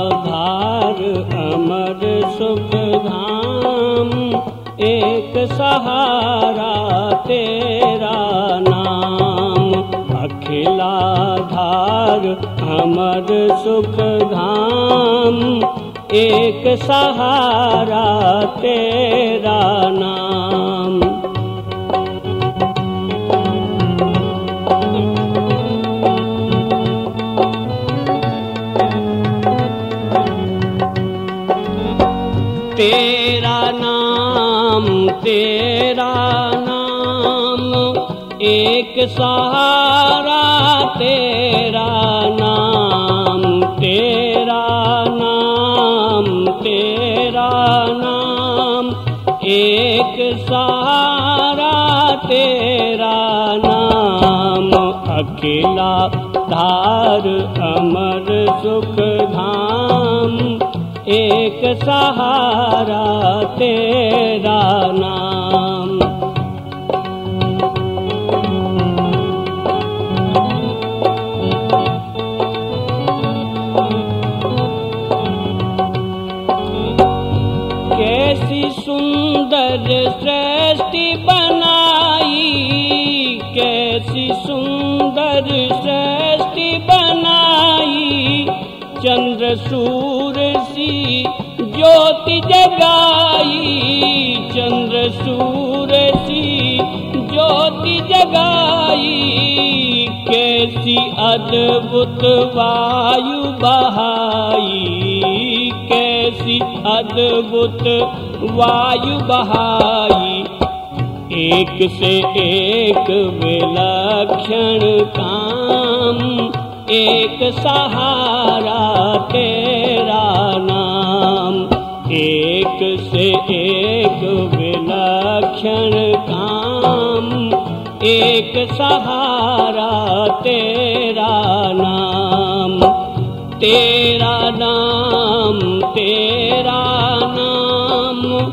धार सुख एक सहारा तेरा नाम। अखिला अमर सुख सहारा तेरा नाम तेरा नाम तेरा नाम एक सहारा तेरा नाम तेरा नाम तेरा नाम एक सहारा तेरा नाम अकेला धार अमर सुख धाम एक सहारा तेरा नाम कैसी सुंदर सृष्टि बनाई कैसी सुंदर चंद्र सूर्य सी ज्योति जगाई। चंद्र सूर्य सी ज्योति जगाई। कैसी अद्भुत वायु बहाई। कैसी अद्भुत वायु बहाई। एक से एक विलक्षण काम एक सहारा तेरा नाम। एक से एक विलक्षण काम। एक सहारा तेरा नाम। तेरा नाम तेरा नाम।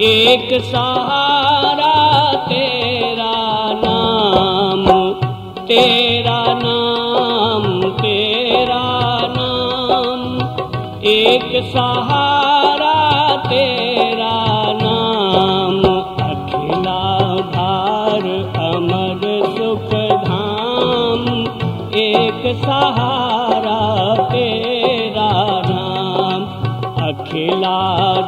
एक सहारा तेरा नाम। तेरा नाम एक सहारा तेरा नाम अखिला धार अमर सुख धाम। एक सहारा तेरा नाम अखिला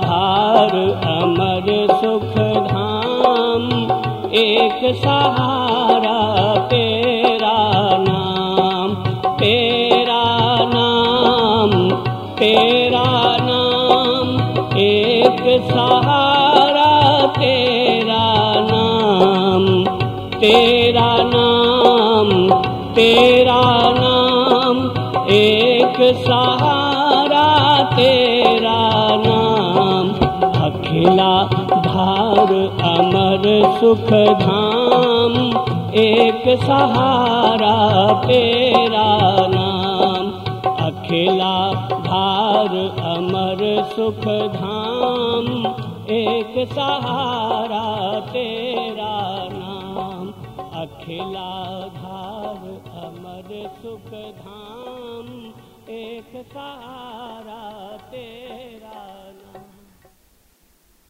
धार अमर सुख धाम। एक सहारा तेरा नाम तेरा नाम तेरा तेरा नाम तेरा नाम तेरा नाम एक सहारा तेरा नाम। अखिला धार अमर सुख धाम एक सहारा तेरा नाम। अखिला धार अमर सुख धाम एक सहारा तेरा नाम अखिला धार अमर सुख धाम। एक सहारा तेरा